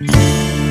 Música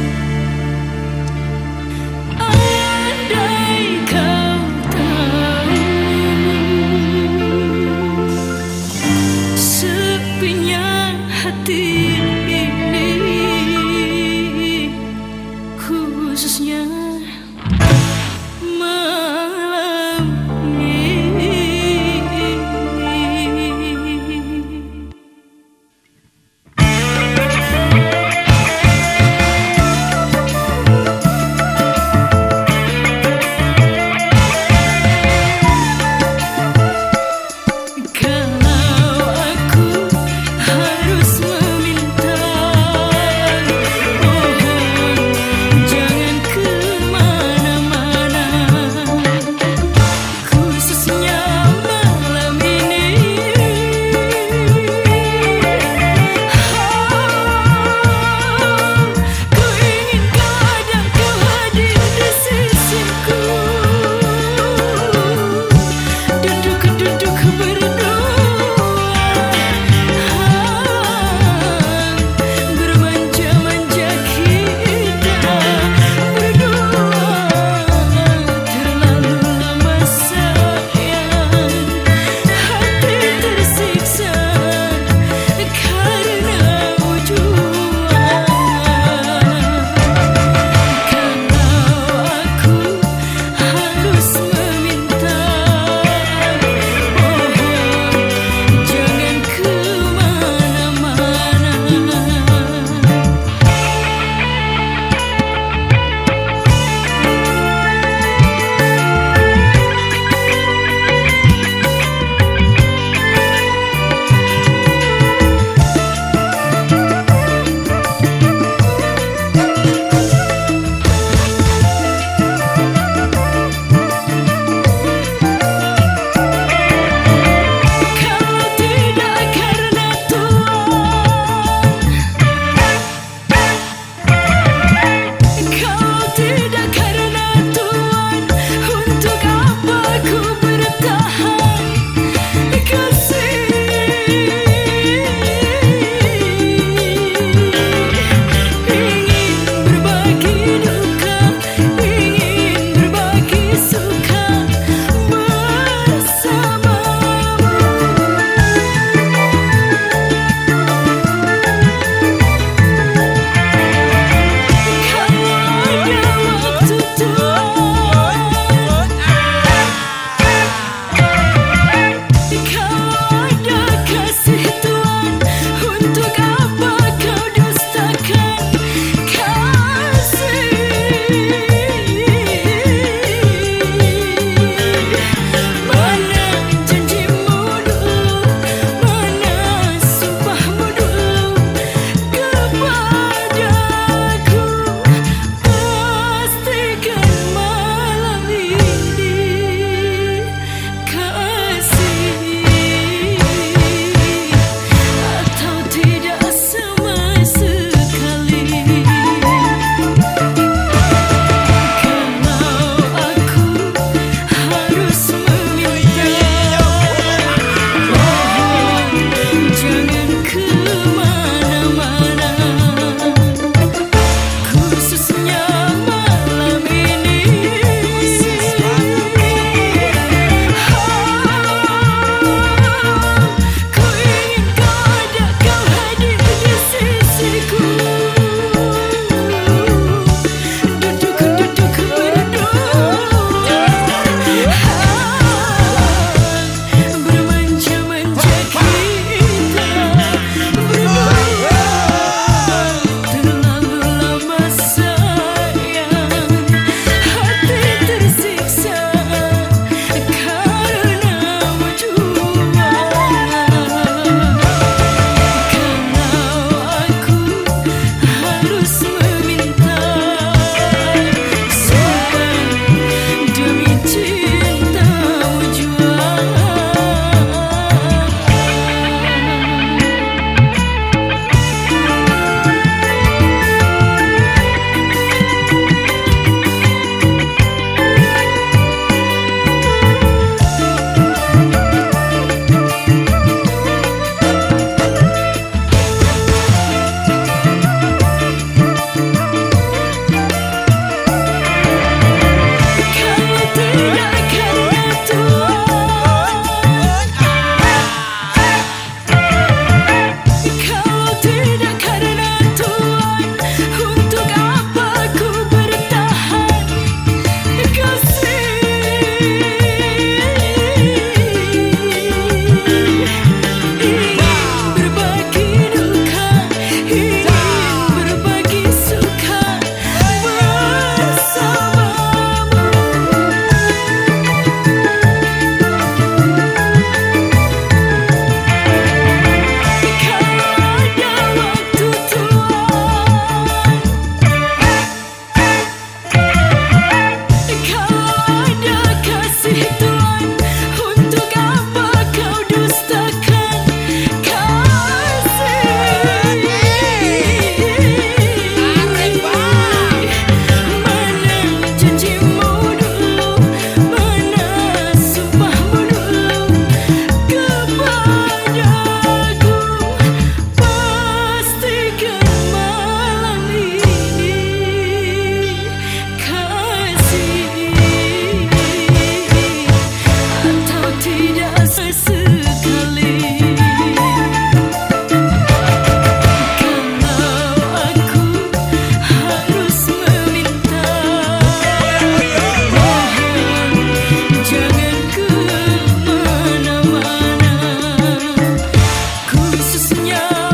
you.